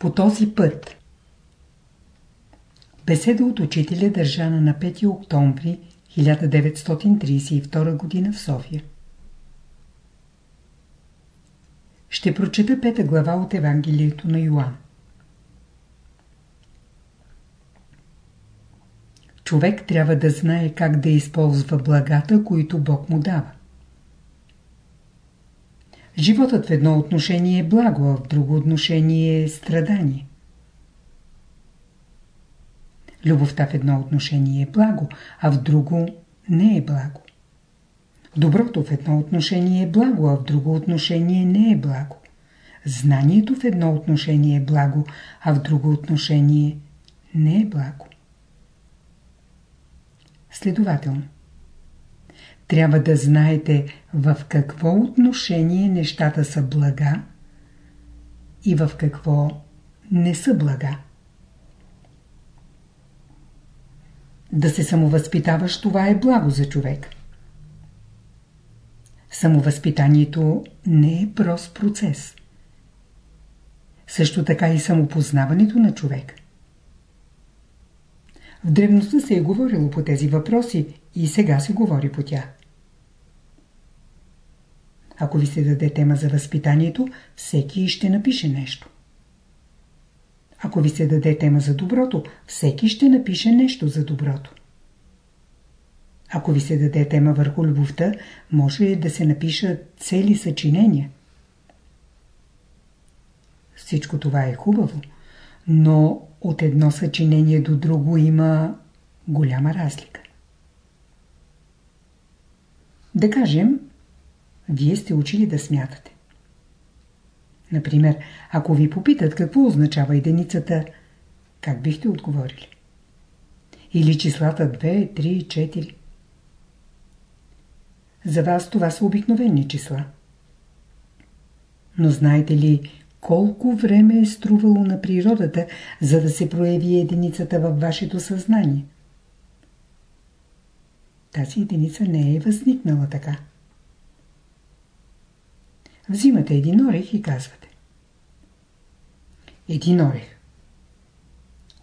По този път Беседа от учителя държана на 5 октомври 1932 г. в София. Ще прочета пета глава от Евангелието на Йоанн. Човек трябва да знае как да използва благата, които Бог му дава. Животът в едно отношение е благо, а в друго отношение е страдание. Любовта в едно отношение е благо, а в друго не е благо. Доброто в едно отношение е благо, а в друго отношение не е благо. Знанието в едно отношение е благо, а в друго отношение не е благо. Следователно, трябва да знаете в какво отношение нещата са блага и в какво не са блага. Да се самовъзпитаваш, това е благо за човек. Самовъзпитанието не е прост процес. Също така и самопознаването на човек. В древността се е говорило по тези въпроси и сега се говори по тях. Ако ви се даде тема за възпитанието, всеки ще напише нещо. Ако ви се даде тема за доброто, всеки ще напише нещо за доброто. Ако ви се даде тема върху любовта, може да се напишат цели съчинения. Всичко това е хубаво, но от едно съчинение до друго има голяма разлика. Да кажем, вие сте учили да смятате. Например, ако ви попитат какво означава единицата, как бихте отговорили? Или числата 2, 3, 4? За вас това са обикновени числа. Но знаете ли колко време е струвало на природата, за да се прояви единицата във вашето съзнание? Тази единица не е възникнала така. Взимате един орех и казвате. Един орех.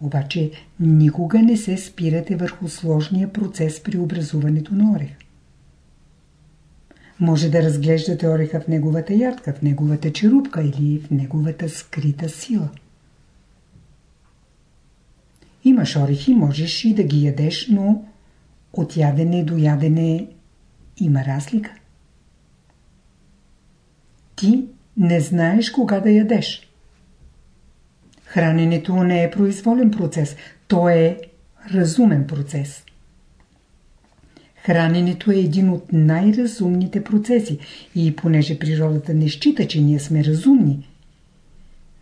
Обаче никога не се спирате върху сложния процес при образуването на орех. Може да разглеждате ореха в неговата ядка, в неговата черупка или в неговата скрита сила. Имаш орехи, можеш и да ги ядеш, но от ядене до ядене има разлика. Ти не знаеш кога да ядеш. Храненето не е произволен процес, то е разумен процес. Храненето е един от най-разумните процеси и понеже природата не счита, че ние сме разумни,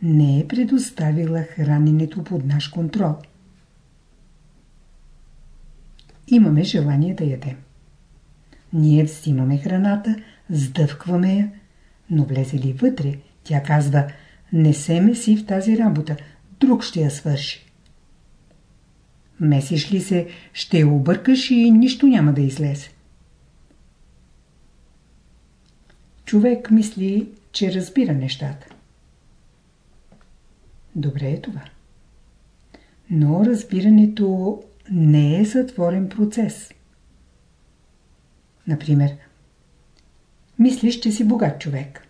не е предоставила храненето под наш контрол. Имаме желание да ядем. Ние взимаме храната, сдъвкваме я, но влезе ли вътре, тя казва, не се меси в тази работа, друг ще я свърши. Месиш ли се, ще я объркаш и нищо няма да излезе. Човек мисли, че разбира нещата. Добре е това. Но разбирането не е затворен процес. Например, мислиш, че си богат човек.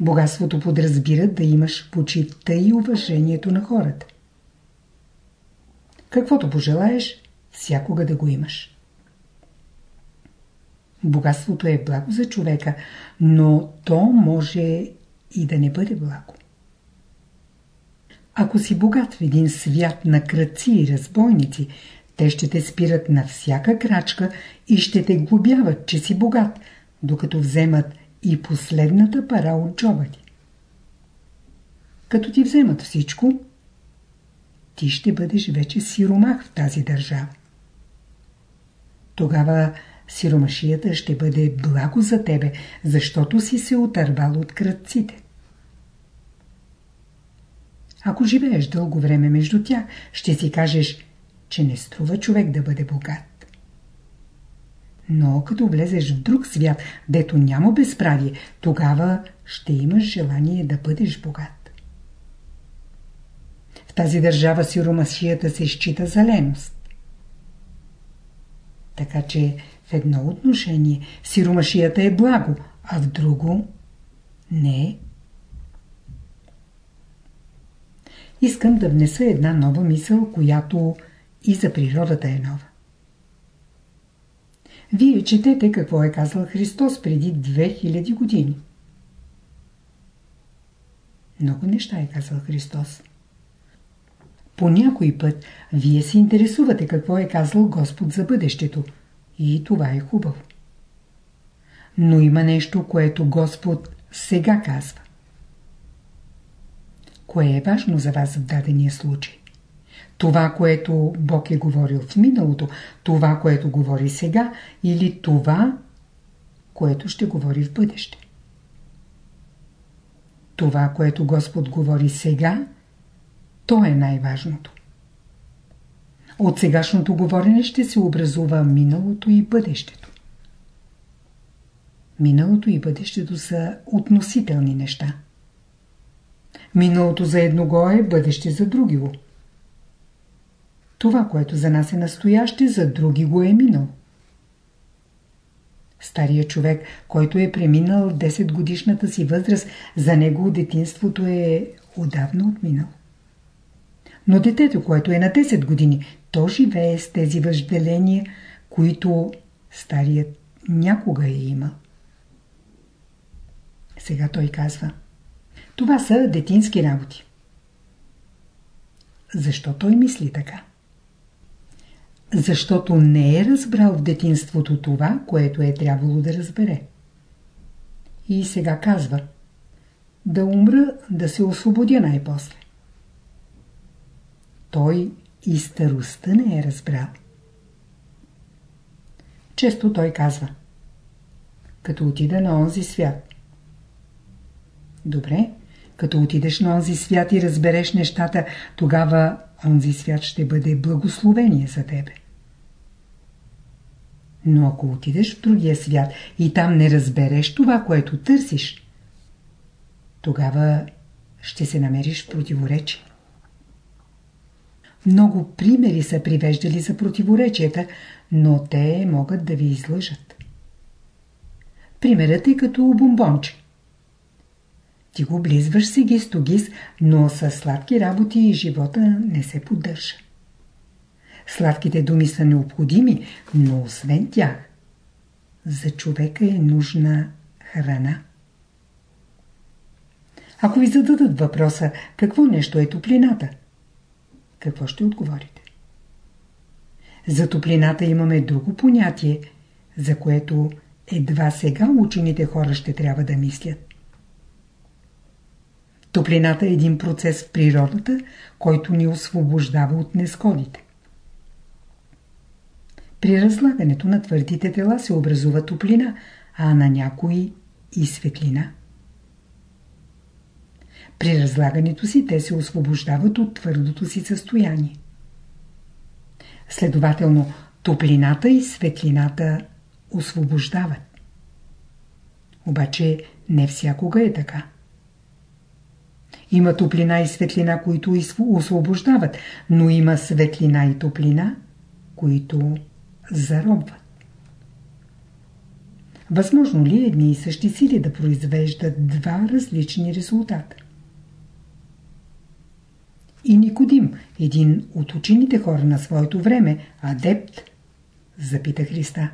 Богатството подразбира да имаш почивта и уважението на хората. Каквото пожелаеш, всякога да го имаш. Богатството е благо за човека, но то може и да не бъде благо. Ако си богат в един свят на кръци и разбойници, те ще те спират на всяка крачка и ще те глобяват, че си богат, докато вземат и последната пара от джоба ти. Като ти вземат всичко, ти ще бъдеш вече сиромах в тази държава. Тогава сиромашията ще бъде благо за тебе, защото си се отървал от кръците. Ако живееш дълго време между тях, ще си кажеш, че не струва човек да бъде богат. Но като влезеш в друг свят, дето няма безправие, тогава ще имаш желание да бъдеш богат. тази държава сиромашията се счита за леност. Така че в едно отношение сиромашията е благо, а в друго не е. Искам да внеса една нова мисъл, която и за природата е нова. Вие четете какво е казал Христос преди 2000 години. Много неща е казал Христос. По някой път вие се интересувате какво е казал Господ за бъдещето. И това е хубаво. Но има нещо, което Господ сега казва. Кое е важно за вас в дадения случай? Това, което Бог е говорил в миналото, това, което говори сега или това, което ще говори в бъдеще. Това, което Господ говори сега, то е най-важното. От сегашното говорене ще се образува миналото и бъдещето. Миналото и бъдещето са относителни неща. Миналото за едного е бъдеще за другиго. Това, което за нас е настояще, за други го е минал. Стария човек, който е преминал 10 годишната си възраст, за него детинството е отдавна отминал. Но детето, което е на 10 години, то живее с тези въжделения, които старият някога е имал. Сега той казва. Това са детински работи. Защо той мисли така? Защото не е разбрал в детинството това, което е трябвало да разбере. И сега казва да умра, да се освободя най-после. Той и старостта не е разбрал. Често той казва като отида на онзи свят. Добре, като отидеш на онзи свят и разбереш нещата, тогава онзи свят ще бъде благословение за тебе. Но ако отидеш в другия свят и там не разбереш това, което търсиш, тогава ще се намериш в противоречие. Много примери са привеждали за противоречията, но те могат да ви излъжат. Примерът е като бомбонче. Ти го близваш си ги стогис, но с сладки работи и живота не се поддържа. Сладките думи са необходими, но освен тях, за човека е нужна храна. Ако ви зададат въпроса, какво нещо е топлината? Какво ще отговорите? За топлината имаме друго понятие, за което едва сега учените хора ще трябва да мислят. Топлината е един процес в природата, който ни освобождава от нескодите. При разлагането на твърдите тела се образува топлина, а на някои и светлина. При разлагането си те се освобождават от твърдото си състояние. Следователно, топлината и светлината освобождават. Обаче не всякога е така. Има топлина и светлина, които освобождават, но има светлина и топлина, които заробват. Възможно ли е едни и същи сили да произвеждат два различни резултата? И Никодим, един от учените хора на своето време, адепт, запита Христа.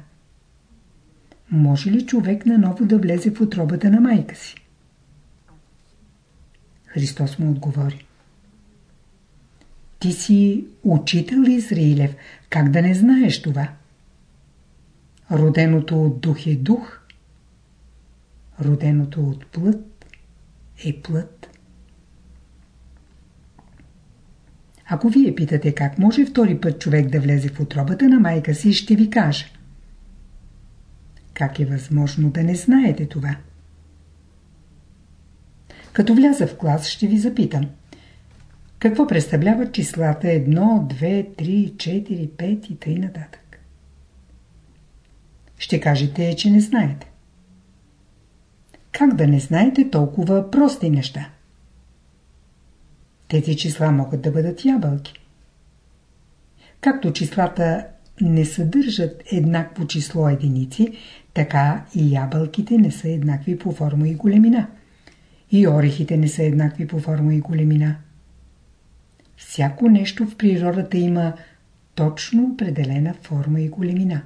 Може ли човек наново да влезе в отробата на майка си? Христос му отговори. Ти си учител Израилев, как да не знаеш това? Роденото от дух е дух, роденото от плът е плът. Ако вие питате как може втори път човек да влезе в отробата на майка си, ще ви кажа. Как е възможно да не знаете това? Като вляза в клас, ще ви запитам. Какво представляват числата 1, 2, 3, 4, 5 и т.н. нататък? Ще кажете, че не знаете. Как да не знаете толкова прости неща? Тези числа могат да бъдат ябълки. Както числата не съдържат еднакво число единици, така и ябълките не са еднакви по форма и големина. И орехите не са еднакви по форма и големина. Всяко нещо в природата има точно определена форма и големина.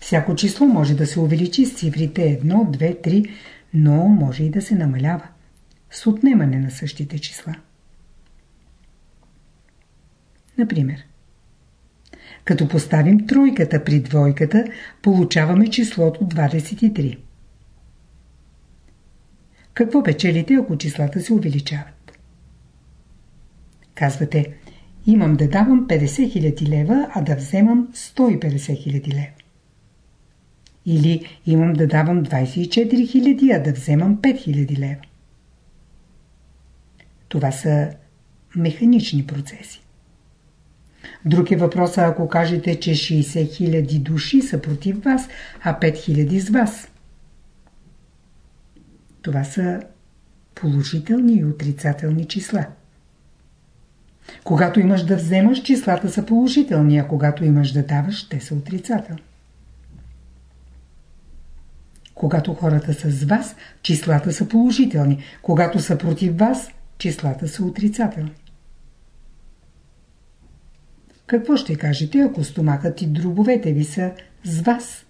Всяко число може да се увеличи с цифрите 1, 2, 3, но може и да се намалява с отнемане на същите числа. Например, като поставим тройката при двойката, получаваме числото 23. Какво печелите, ако числата се увеличават? Казвате, имам да давам 50 000 лева, а да вземам 150 000 лева. Или имам да давам 24 000, а да вземам 5 000 лева. Това са механични процеси. Друг е въпросът, ако кажете, че 60 000 души са против вас, а 5 000 с вас. Това са положителни и отрицателни числа. Когато имаш да вземаш, числата са положителни, а когато имаш да даваш, те са отрицателни. Когато хората са с вас, числата са положителни. Когато са против вас, числата са отрицателни. Какво ще кажете, ако стомахът и дробовете ви са с вас,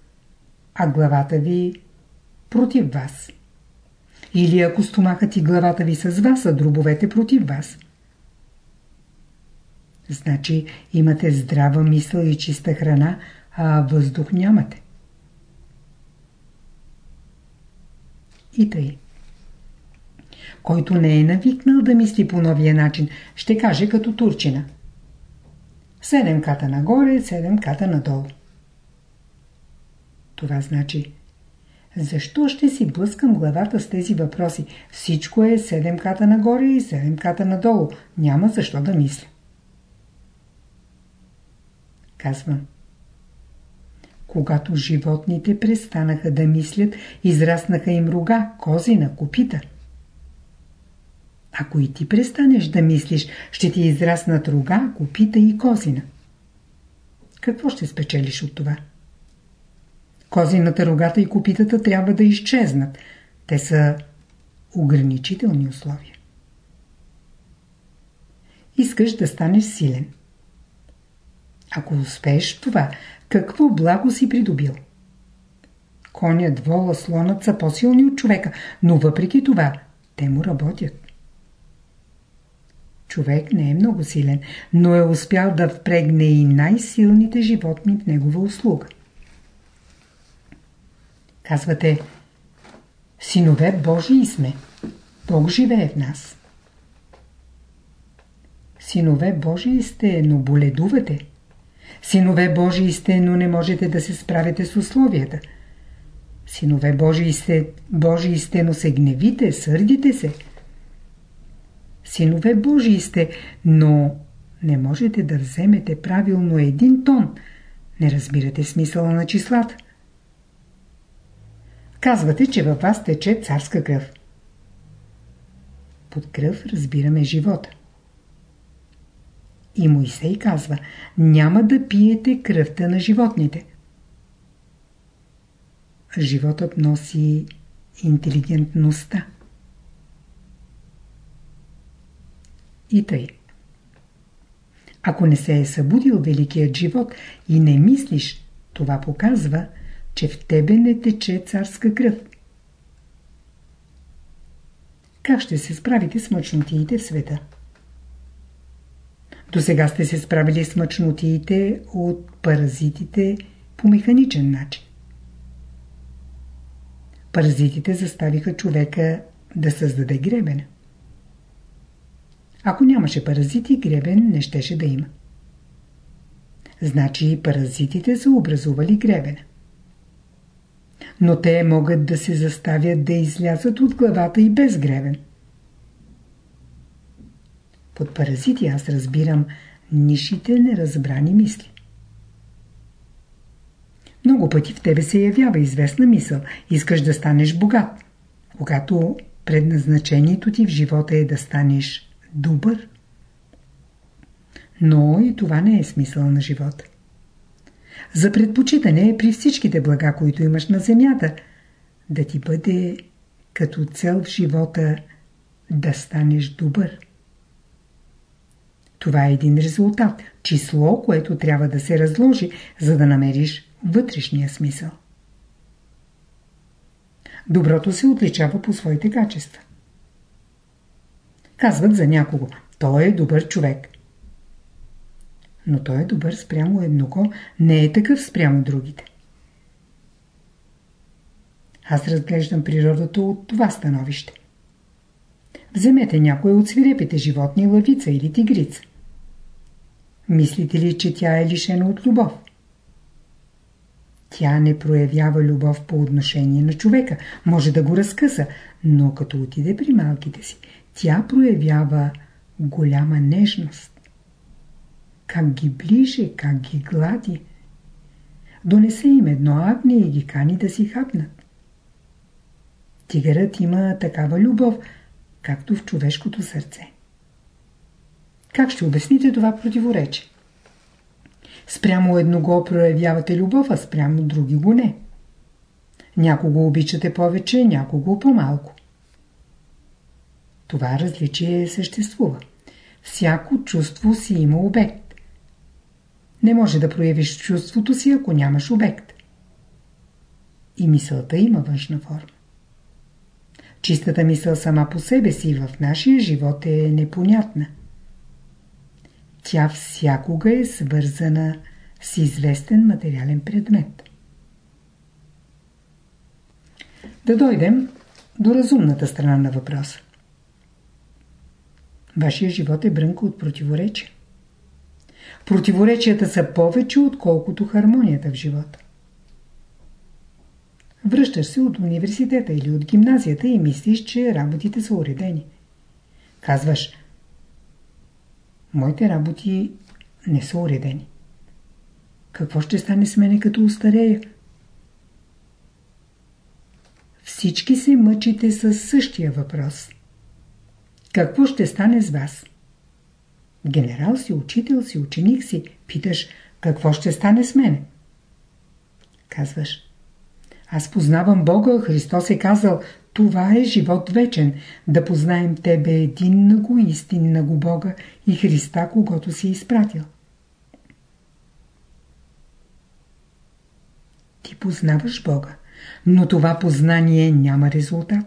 а главата ви против вас? Или ако стомахът и главата ви с вас, а дробовете против вас? Значи имате здрава мисъл и чиста храна, а въздух нямате. И тъй. Който не е навикнал да мисли по новия начин, ще каже като турчина – Седем ката нагоре, седем ката надолу. Това значи защо ще си блъскам главата с тези въпроси? Всичко е седем ката нагоре и седем ката надолу. Няма защо да мисля. Казвам. Когато животните престанаха да мислят, израснаха им рога, кози на копита – ако и ти престанеш да мислиш, ще ти израснат рога, копита и козина. Какво ще спечелиш от това? Козината, рогата и копитата трябва да изчезнат. Те са ограничителни условия. Искаш да станеш силен. Ако успееш това, какво благо си придобил? Конят, вола, слонът са по-силни от човека, но въпреки това те му работят. Човек не е много силен, но е успял да впрегне и най-силните животни в негова услуга. Казвате, синове Божии сме. Бог живее в нас. Синове Божии сте, но боледувате. Синове Божии сте, но не можете да се справите с условията. Синове Божии сте, Божии сте, но се гневите, сърдите се. Синове Божии сте, но не можете да вземете правилно един тон. Не разбирате смисъла на числата. Казвате, че във вас тече царска кръв. Под кръв разбираме живота. И Моисей казва, няма да пиете кръвта на животните. Животът носи интелигентността. И тъй. Ако не се е събудил великият живот и не мислиш, това показва, че в тебе не тече царска кръв. Как ще се справите с мъчнотиите в света? До сега сте се справили с мъчнотиите от паразитите по механичен начин. Паразитите заставиха човека да създаде гребена. Ако нямаше паразити, гребен не щеше да има. Значи паразитите са образували гребена. Но те могат да се заставят да излязат от главата и без гребен. Под паразити аз разбирам нишите неразбрани мисли. Много пъти в тебе се явява известна мисъл. Искаш да станеш богат. Когато предназначението ти в живота е да станеш добър. Но и това не е смисъл на живота. За предпочитане при всичките блага, които имаш на земята, да ти бъде като цел в живота да станеш добър. Това е един резултат, число, което трябва да се разложи, за да намериш вътрешния смисъл. Доброто се отличава по своите качества. Казват за някого, той е добър човек. Но той е добър спрямо едного, не е такъв спрямо другите. Аз разглеждам природата от това становище. Вземете някой от свирепите животни, лавица или тигрица. Мислите ли, че тя е лишена от любов? Тя не проявява любов по отношение на човека, може да го разкъса, но като отиде при малките си, тя проявява голяма нежност. Как ги ближе, как ги глади. Донесе им едно агне и ги кани да си хапнат. Тигърът има такава любов, както в човешкото сърце. Как ще обясните това противоречие? Спрямо едного проявявате любов, а спрямо други го не. Някого обичате повече, някого по-малко. Това различие съществува. Всяко чувство си има обект. Не може да проявиш чувството си, ако нямаш обект. И мисълта има външна форма. Чистата мисъл сама по себе си в нашия живот е непонятна. Тя всякога е свързана с известен материален предмет. Да дойдем до разумната страна на въпроса. Вашия живот е брънка от противоречия. Противоречията са повече, отколкото хармонията в живота. Връщаш се от университета или от гимназията и мислиш, че работите са уредени. Казваш, моите работи не са уредени. Какво ще стане с мене като устарея? Всички се мъчите с същия въпрос. Какво ще стане с вас? Генерал си, учител си, ученик си. Питаш, какво ще стане с мене? Казваш, аз познавам Бога, Христос е казал, това е живот вечен, да познаем Тебе един на Бога и Христа, когато си изпратил. Ти познаваш Бога, но това познание няма резултат.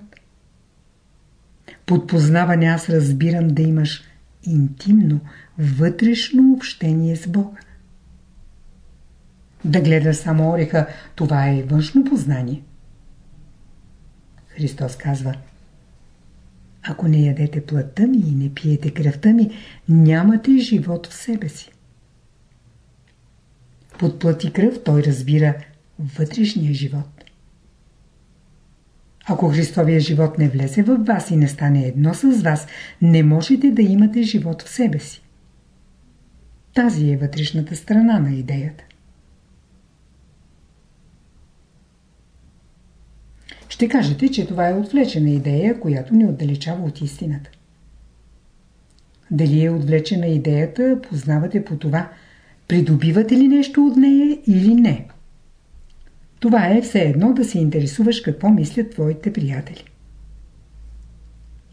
Под познаване аз разбирам да имаш интимно, вътрешно общение с Бога. Да гледаш само ореха, това е външно познание. Христос казва Ако не ядете плътта ми и не пиете кръвта ми, нямате живот в себе си. Под плът и кръв той разбира вътрешния живот. Ако Христовия живот не влезе в вас и не стане едно с вас, не можете да имате живот в себе си. Тази е вътрешната страна на идеята. Ще кажете, че това е отвлечена идея, която ни отдалечава от истината. Дали е отвлечена идеята, познавате по това, придобивате ли нещо от нея или не. Това е все едно да се интересуваш какво мислят твоите приятели.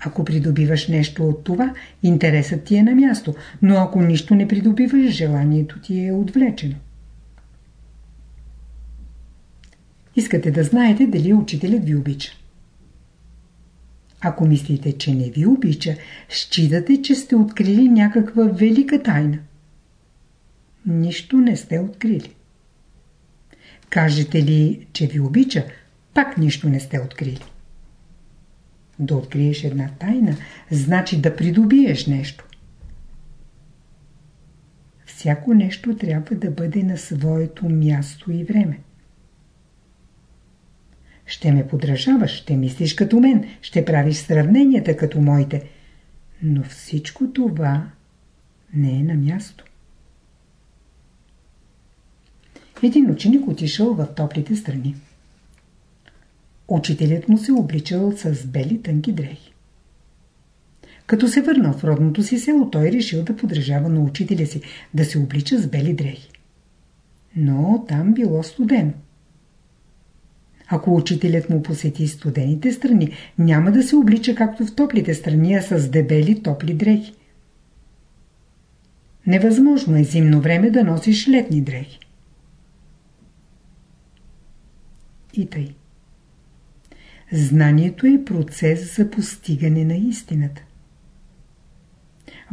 Ако придобиваш нещо от това, интересът ти е на място, но ако нищо не придобиваш, желанието ти е отвлечено. Искате да знаете дали учителят ви обича. Ако мислите, че не ви обича, считате, че сте открили някаква велика тайна. Нищо не сте открили. Кажете ли, че ви обича, пак нищо не сте открили. Да откриеш една тайна, значи да придобиеш нещо. Всяко нещо трябва да бъде на своето място и време. Ще ме подражаваш, ще мислиш като мен, ще правиш сравненията като моите. Но всичко това не е на място. Един ученик отишъл в топлите страни. Учителят му се обличал с бели тънки дрехи. Като се върнал в родното си село, той решил да подражава на учителя си, да се облича с бели дрехи. Но там било студено. Ако учителят му посети студените страни, няма да се облича както в топлите страни, а с дебели топли дрехи. Невъзможно е зимно време да носиш летни дрехи. И тъй. Знанието е процес за постигане на истината.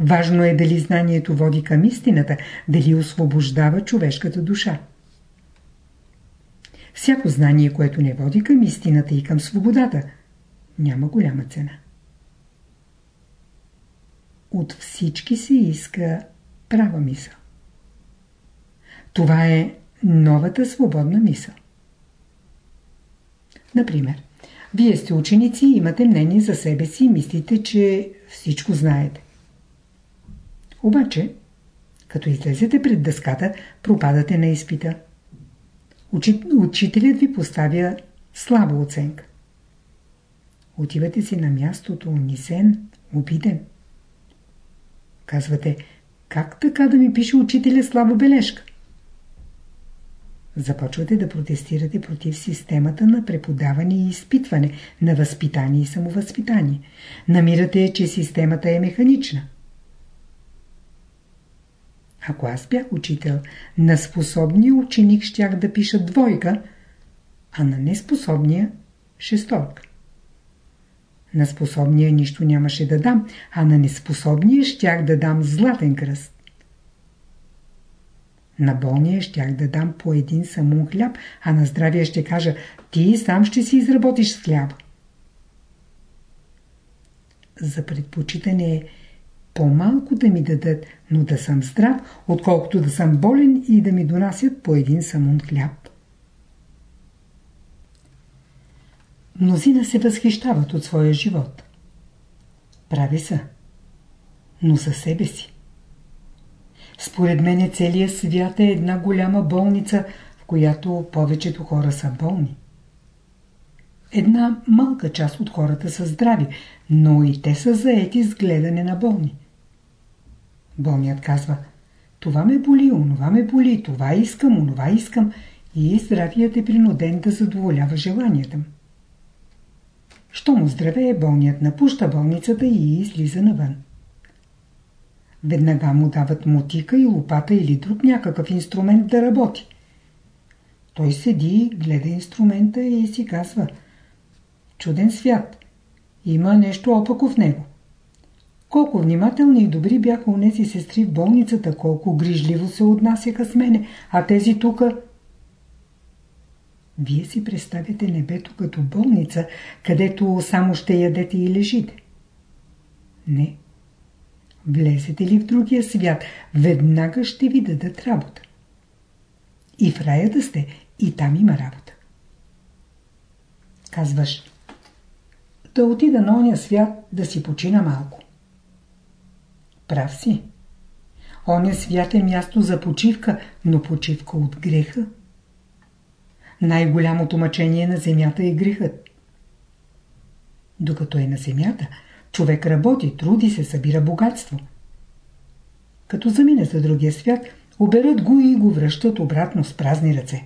Важно е дали знанието води към истината, дали освобождава човешката душа. Всяко знание, което не води към истината и към свободата, няма голяма цена. От всички се иска права мисъл. Това е новата свободна мисъл. Например, вие сте ученици имате мнение за себе си и мислите, че всичко знаете. Обаче, като излезете пред дъската, пропадате на изпита. Учителят ви поставя слаба оценка. Отивате си на мястото унисен, обиден. Казвате, как така да ми пише учителя слаба бележка? Започвате да протестирате против системата на преподаване и изпитване, на възпитание и самовъзпитание. Намирате, че системата е механична. Ако аз бях учител, на способния ученик щях да пиша двойка, а на неспособния – шесторка. На способния нищо нямаше да дам, а на неспособния щях да дам златен кръст. На болния щях да дам по един самун хляб, а на здравия ще кажа, ти сам ще си изработиш с хляб. За предпочитане е по-малко да ми дадат, но да съм здрав, отколкото да съм болен и да ми донасят по един самун хляб. Мнозина се възхищават от своя живот. Прави са, но за себе си. Според мен целият свят е една голяма болница, в която повечето хора са болни. Една малка част от хората са здрави, но и те са заети с гледане на болни. Болният казва, това ме боли, онова ме боли, това искам, онова искам и здравият е принуден да задоволява желанията му. Щом оздравее, болният напуща болницата и излиза навън. Веднага му дават мотика и лопата или друг някакъв инструмент да работи. Той седи, гледа инструмента и си казва Чуден свят. Има нещо опако в него. Колко внимателни и добри бяха унеси сестри в болницата, колко грижливо се отнасяха с мене, а тези тука... Вие си представяте небето като болница, където само ще ядете и лежите. Не. Влезете ли в другия свят, веднага ще ви дадат работа. И в рая да сте, и там има работа. Казваш, да отида на оня свят да си почина малко. Прав си. Оня свят е място за почивка, но почивка от греха. Най-голямото мъчение на земята е грехът. Докато е на земята, човек работи, труди се, събира богатство. Като замине за другия свят, оберат го и го връщат обратно с празни ръце.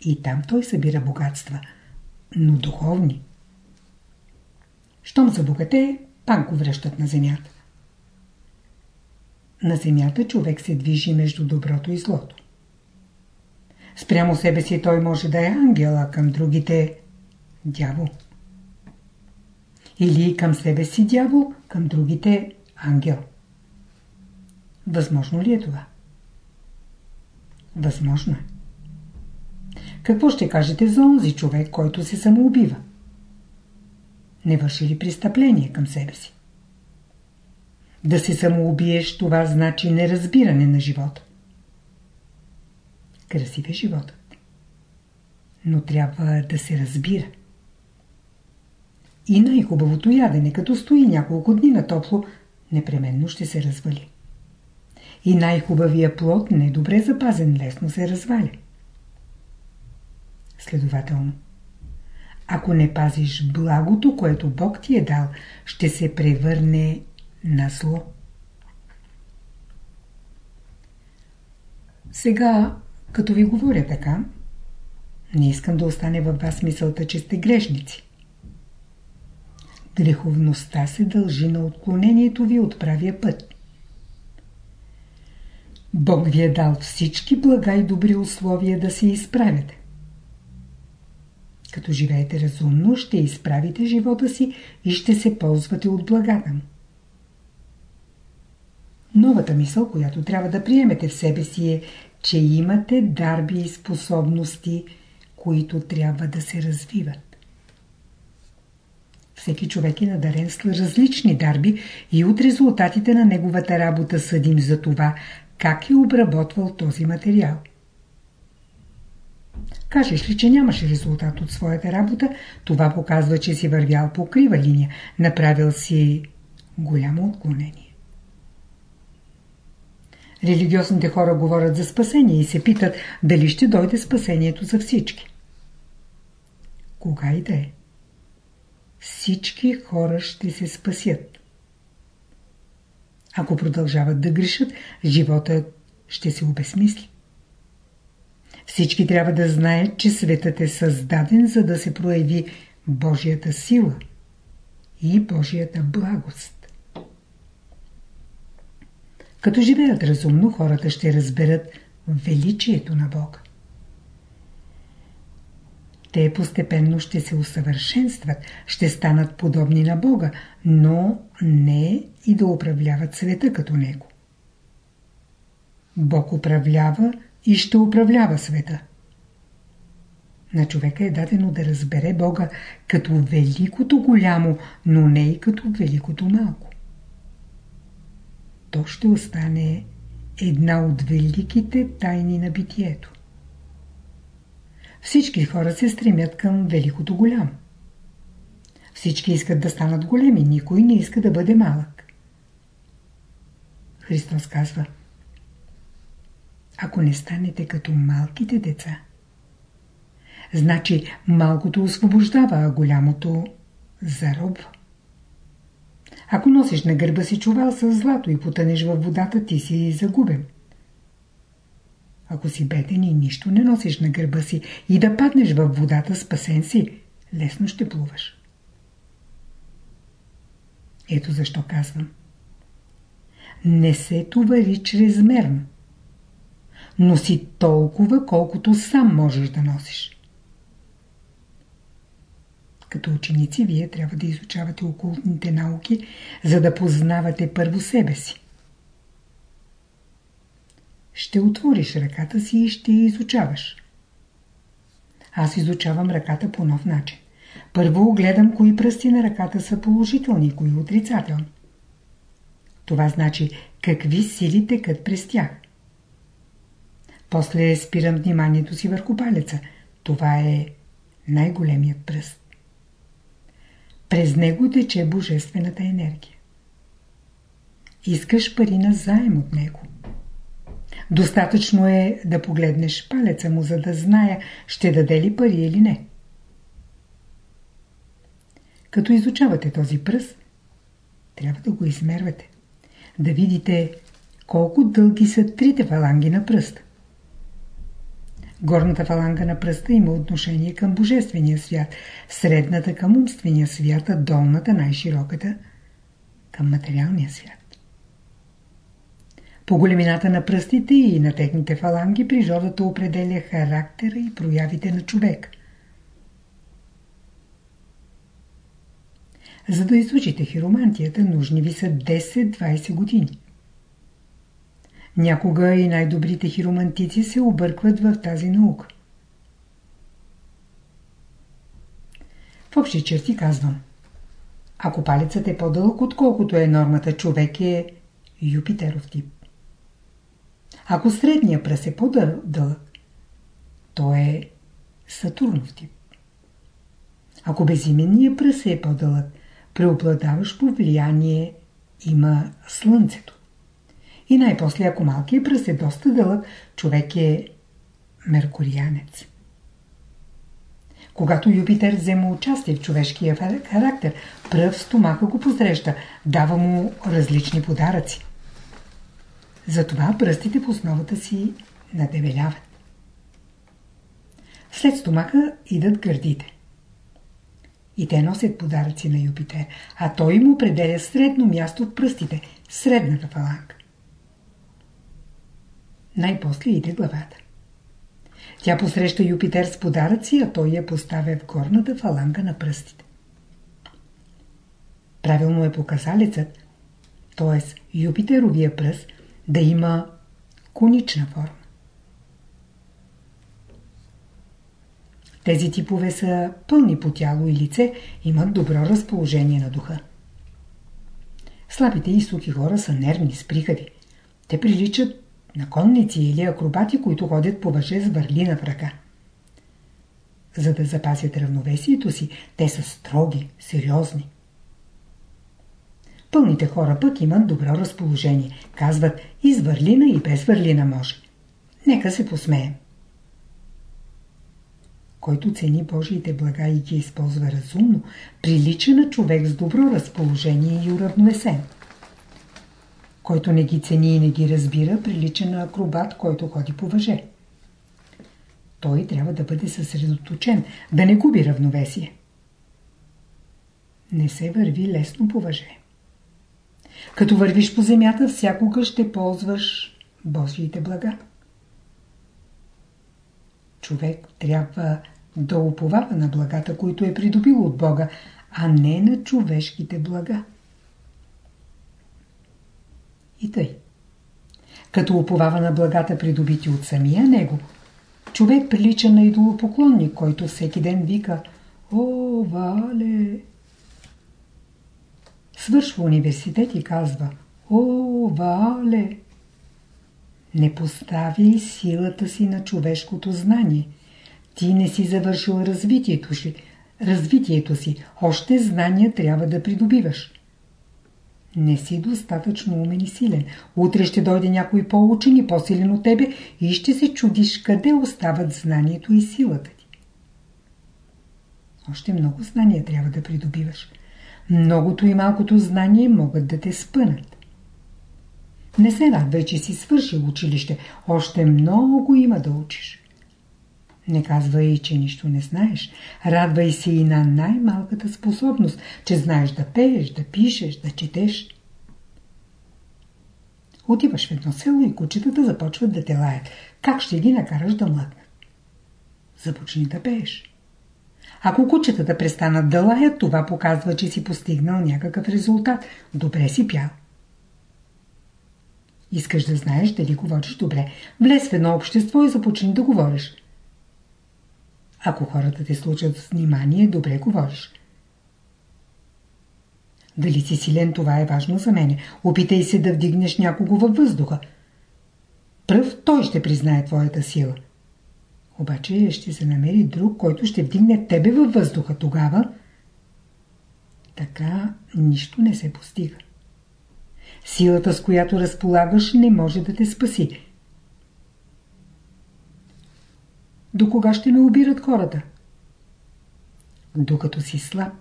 И там той събира богатства, но духовни. Щом забогате, пак го връщат на земята. На земята човек се движи между доброто и злото. Спрямо себе си той може да е ангел, а към другите – дявол. Или към себе си дявол, към другите – ангел. Възможно ли е това? Възможно е. Какво ще кажете за онзи човек, който се самоубива? Не върши ли престъпление към себе си? Да се самоубиеш, това значи неразбиране на живота. Красив е животът. Но трябва да се разбира. И най-хубавото ядене, като стои няколко дни на топло, непременно ще се развали. И най-хубавия плод, недобре запазен, лесно се разваля. Следователно, ако не пазиш благото, което Бог ти е дал, ще се превърне на зло. Сега, като ви говоря така, не искам да остане във вас мисълта, че сте грешници. Греховността се дължи на отклонението ви от правия път. Бог ви е дал всички блага и добри условия да се изправяте. Като живеете разумно, ще изправите живота си и ще се ползвате от благата му. Новата мисъл, която трябва да приемете в себе си е, че имате дарби и способности, които трябва да се развиват. Всеки човек е надарен с различни дарби и от резултатите на неговата работа съдим за това, как е обработвал този материал. Кажеш ли, че нямаш резултат от своята работа, това показва, че си вървял по крива линия, направил си голямо отклонение. Религиозните хора говорят за спасение и се питат дали ще дойде спасението за всички. Кога и да е? Всички хора ще се спасят. Ако продължават да грешат, животът ще се обесмисли. Всички трябва да знаят, че светът е създаден, за да се прояви Божията сила и Божията благост. Като живеят разумно, хората ще разберат величието на Бога. Те постепенно ще се усъвършенстват, ще станат подобни на Бога, но не и да управляват света като Него. Бог управлява и ще управлява света. На човека е дадено да разбере Бога като великото голямо, но не и като великото малко. То ще остане една от великите тайни на битието. Всички хора се стремят към великото голямо. Всички искат да станат големи, никой не иска да бъде малък. Христос казва Ако не станете като малките деца, значи малкото освобождава, а голямото заробва. Ако носиш на гърба си чувал с злато и потънеш във водата, ти си загубен. Ако си беден и нищо не носиш на гърба си и да паднеш във водата, спасен си, лесно ще плуваш. Ето защо казвам. Не се товари чрезмерно. Носи толкова, колкото сам можеш да носиш. Като ученици, вие трябва да изучавате окултните науки, за да познавате първо себе си ще отвориш ръката си и ще изучаваш. Аз изучавам ръката по нов начин. Първо гледам кои пръсти на ръката са положителни, кои отрицателни. Това значи какви сили текат през тях. После спирам вниманието си върху палеца. Това е най-големият пръст. През него тече божествената енергия. Искаш пари на заем от него. Достатъчно е да погледнеш палеца му, за да зная ще даде ли пари или не. Като изучавате този пръст, трябва да го измервате. Да видите колко дълги са трите фаланги на пръста. Горната фаланга на пръста има отношение към Божествения свят, средната към умствения свят, долната, най-широката, към материалния свят. По големината на пръстите и на техните фаланги природата определя характера и проявите на човек. За да изучите хиромантията, нужни ви са 10-20 години. Някога и най-добрите хиромантици се объркват в тази наука. В общи черти казвам. Ако палецът е по-дълъг, отколкото е нормата, човек е Юпитеров тип. Ако средния пръст е по-дълъг, то е Сатурнов тип. Ако безименният пръст е по-дълъг, преобладаваш по влияние има Слънцето. И най-после, ако малкият пръст е доста дълъг, човек е меркурианец. Когато Юпитер взема участие в човешкия характер, пръв стомаха го посреща, дава му различни подаръци. Затова пръстите по основата си надебеляват. След стомаха идат гърдите. И те носят подаръци на Юпитер, а той им определя средно място в пръстите, средната фаланга. Най-после иде главата. Тя посреща Юпитер с подаръци, а той я поставя в горната фаланга на пръстите. Правилно е показалецът, т.е. Юпитеровия пръст, да има конична форма. Тези типове са пълни по тяло и лице, имат добро разположение на духа. Слабите и сухи хора са нервни, сприхави. Те приличат на конници или акробати, които ходят по въже с върлина в ръка. За да запазят равновесието си, те са строги, сериозни. Пълните хора пък имат добро разположение. Казват и с върлина и без върлина може. Нека се посмеем. Който цени Божиите блага и ги използва разумно, прилича на човек с добро разположение и уравновесен. Който не ги цени и не ги разбира, прилича на акробат, който ходи по въже. Той трябва да бъде съсредоточен, да не губи равновесие. Не се върви лесно по въже. Като вървиш по земята, всякога ще ползваш Божиите блага. Човек трябва да уповава на благата, които е придобил от Бога, а не на човешките блага. И тъй. Като уповава на благата, придобити от самия него, човек прилича на идолопоклонник, който всеки ден вика «О, Вале!» Свършва университет и казва «О, Вале!» Не постави силата си на човешкото знание. Ти не си завършил развитието си. Развитието си. Още знания трябва да придобиваш. Не си достатъчно умен и силен. Утре ще дойде някой по-учен и по-силен от тебе и ще се чудиш къде остават знанието и силата ти. Още много знания трябва да придобиваш. Многото и малкото знание могат да те спънат. Не се радвай, че си свършил училище. Още много има да учиш. Не казвай, че нищо не знаеш. Радвай се и на най-малката способност, че знаеш да пееш, да пишеш, да четеш. Отиваш в едно село и кучетата започват да те лаят. Как ще ги накараш да млъкнат? Започни да пееш. Ако кучетата престанат да лаят, това показва, че си постигнал някакъв резултат. Добре си пял. Искаш да знаеш дали говориш добре. Влез в едно общество и започни да говориш. Ако хората те случат с внимание, добре говориш. Дали си силен, това е важно за мене. Опитай се да вдигнеш някого във въздуха. Пръв той ще признае твоята сила. Обаче ще се намери друг, който ще вдигне тебе във въздуха. Тогава така нищо не се постига. Силата, с която разполагаш, не може да те спаси. До кога ще ме убират хората? Докато си слаб.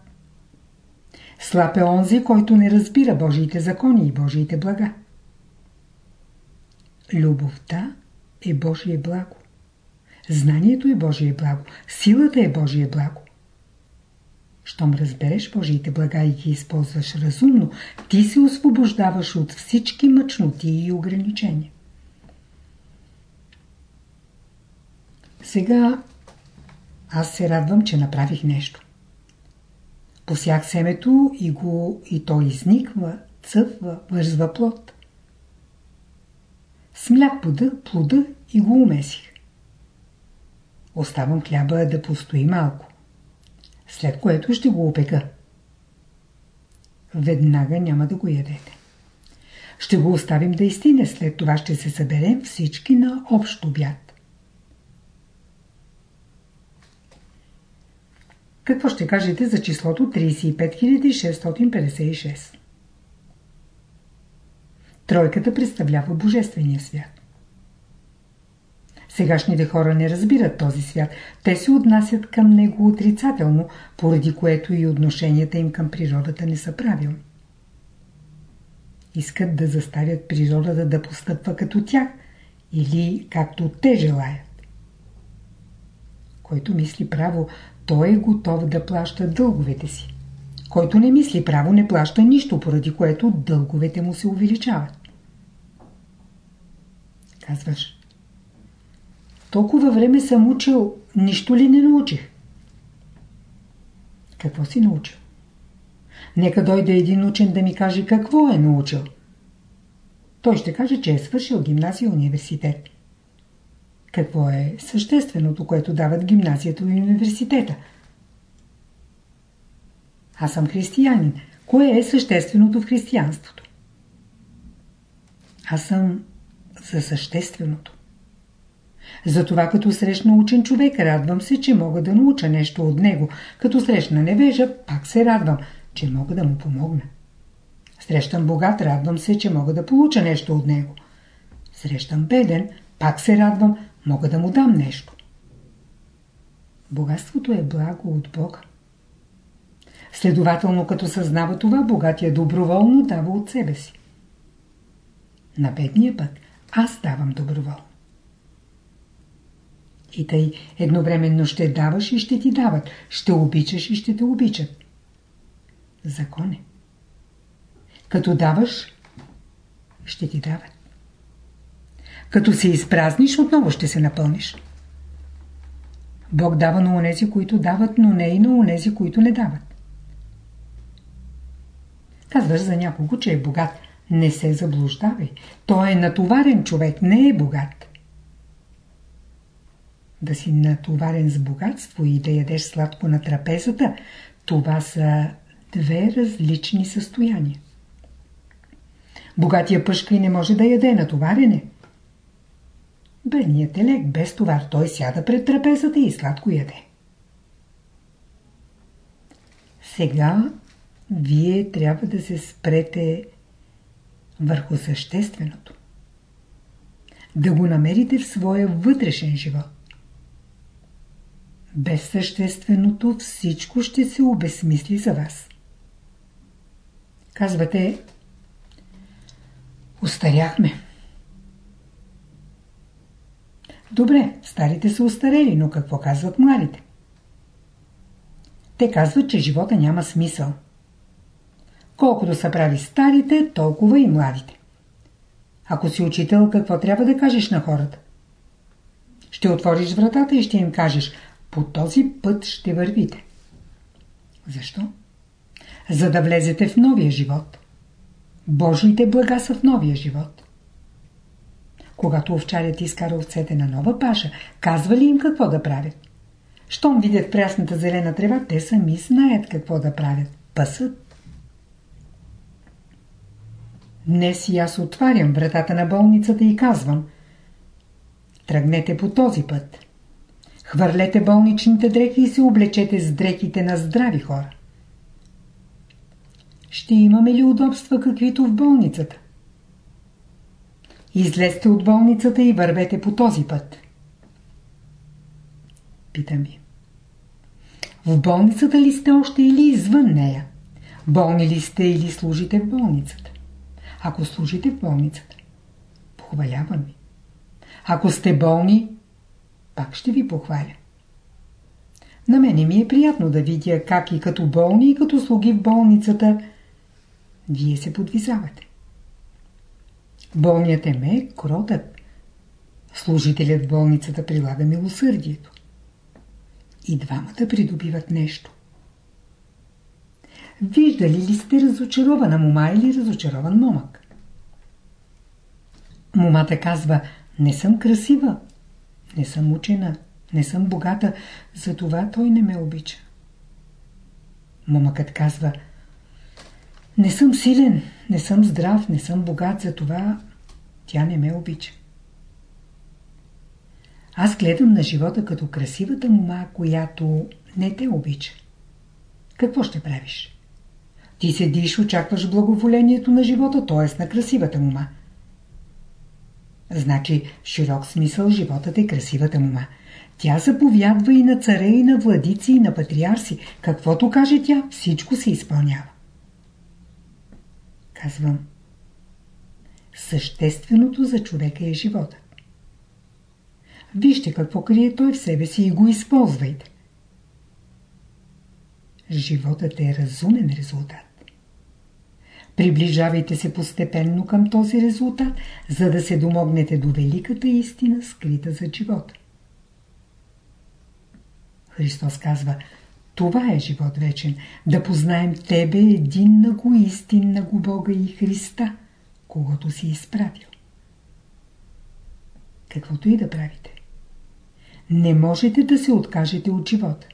Слаб е онзи, който не разбира Божиите закони и Божиите блага. Любовта е Божие благо. Знанието е Божие благо. Силата е Божие благо. Щом разбереш Божиите блага и ги използваш разумно, ти се освобождаваш от всички мъчноти и ограничения. Сега аз се радвам, че направих нещо. Посях семето и го и то изниква, цъфва, вързва плод. Смлях плода, плода и го умесих. Оставам хляба да постои малко. След което ще го опека. Веднага няма да го ядете. Ще го оставим да изтине, след това ще се съберем всички на общ обяд. Какво ще кажете за числото 35656? Тройката представлява Божествения свят. Сегашните хора не разбират този свят. Те се отнасят към него отрицателно, поради което и отношенията им към природата не са правилни. Искат да заставят природата да постъпва като тях или както те желаят. Който мисли право, той е готов да плаща дълговете си. Който не мисли право, не плаща нищо, поради което дълговете му се увеличават. Казваш, толкова време съм учил, нищо ли не научих? Какво си научил? Нека дойде един учен да ми каже какво е научил. Той ще каже, че е свършил гимназия и университет. Какво е същественото, което дават гимназията и университета? Аз съм християнин. Кое е същественото в християнството? Аз съм за същественото. Затова като срещна учен човек, радвам се, че мога да науча нещо от него. Като срещна невежа, пак се радвам, че мога да му помогна. Срещам богат, радвам се, че мога да получа нещо от него. Срещам беден, пак се радвам, мога да му дам нещо. Богатството е благо от Бога. Следователно, като съзнава това, богатия доброволно дава от себе си. На бедния път аз давам доброволно. И тъй едновременно ще даваш и ще ти дават, ще обичаш и ще те обичат. Закон е. Като даваш, ще ти дават. Като се изпразниш, отново ще се напълниш. Бог дава на онези, които дават, но не и на онези, които не дават. Казваш за някого, че е богат. Не се заблуждавай. Той е натоварен човек, не е богат. Да си натоварен с богатство и да ядеш сладко на трапезата, това са две различни състояния. Богатия пъшка и не може да яде натоварене. Бедният елек без товар, той сяда пред трапезата и сладко яде. Сега вие трябва да се спрете върху същественото. Да го намерите в своя вътрешен живот. Без същественото всичко ще се обесмисли за вас. Казвате, устаряхме. Добре, старите са устарели, но какво казват младите? Те казват, че живота няма смисъл. Колкото са прави старите, толкова и младите. Ако си учител, какво трябва да кажеш на хората? Ще отвориш вратата и ще им кажеш, по този път ще вървите. Защо? За да влезете в новия живот. Божиите блага са в новия живот. Когато овчарят изкара овцете на нова паша, казва ли им какво да правят? Щом видят прясната зелена трева, те сами знаят какво да правят. Пасат. Днес и аз отварям вратата на болницата и казвам Тръгнете по този път. Хвърлете болничните дрехи и се облечете с дрехите на здрави хора. Ще имаме ли удобства каквито в болницата? Излезте от болницата и вървете по този път. Питам ви. В болницата ли сте още или извън нея? Болни ли сте или служите в болницата? Ако служите в болницата, похвалявам ви. Ако сте болни, пак ще ви похваля. На мене ми е приятно да видя как и като болни, и като слуги в болницата, вие се подвизавате. Болният е ме, кротът. Служителят в болницата прилага милосърдието. И двамата придобиват нещо. Виждали ли сте разочарована мума или разочарован момък? Момата казва, не съм красива, не съм учена, не съм богата, затова той не ме обича. Момъкът казва, не съм силен, не съм здрав, не съм богат, затова тя не ме обича. Аз гледам на живота като красивата мума, която не те обича. Какво ще правиш? Ти седиш, очакваш благоволението на живота, т.е. на красивата мума. Значи, в широк смисъл животът е красивата мума. Тя заповядва и на царе, и на владици, и на патриарси. Каквото каже тя, всичко се изпълнява. Казвам. Същественото за човека е живота. Вижте какво крие той в себе си и го използвайте. Животът е разумен резултат. Приближавайте се постепенно към този резултат, за да се домогнете до великата истина, скрита за живота. Христос казва, това е живот вечен, да познаем Тебе един на го истинна го Бога и Христа, когато си изправил. Каквото и да правите. Не можете да се откажете от живота.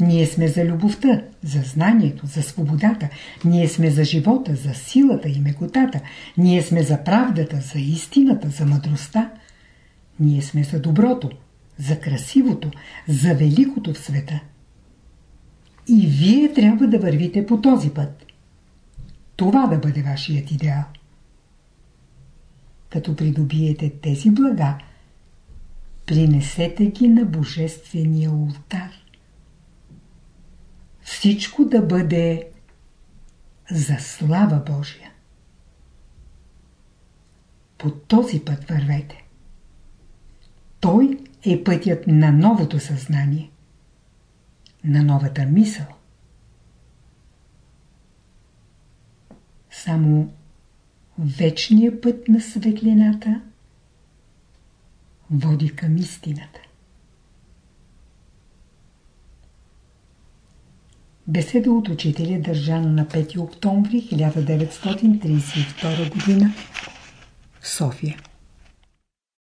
Ние сме за любовта, за знанието, за свободата. Ние сме за живота, за силата и мекотата. Ние сме за правдата, за истината, за мъдростта. Ние сме за доброто, за красивото, за великото в света. И вие трябва да вървите по този път. Това да бъде вашият идеал. Като придобиете тези блага, принесете ги на Божествения ултар всичко да бъде за слава Божия. По този път вървете. Той е пътят на новото съзнание, на новата мисъл. Само вечният път на светлината води към истината. Беседа от учителя държана на 5 октомври 1932 г. София.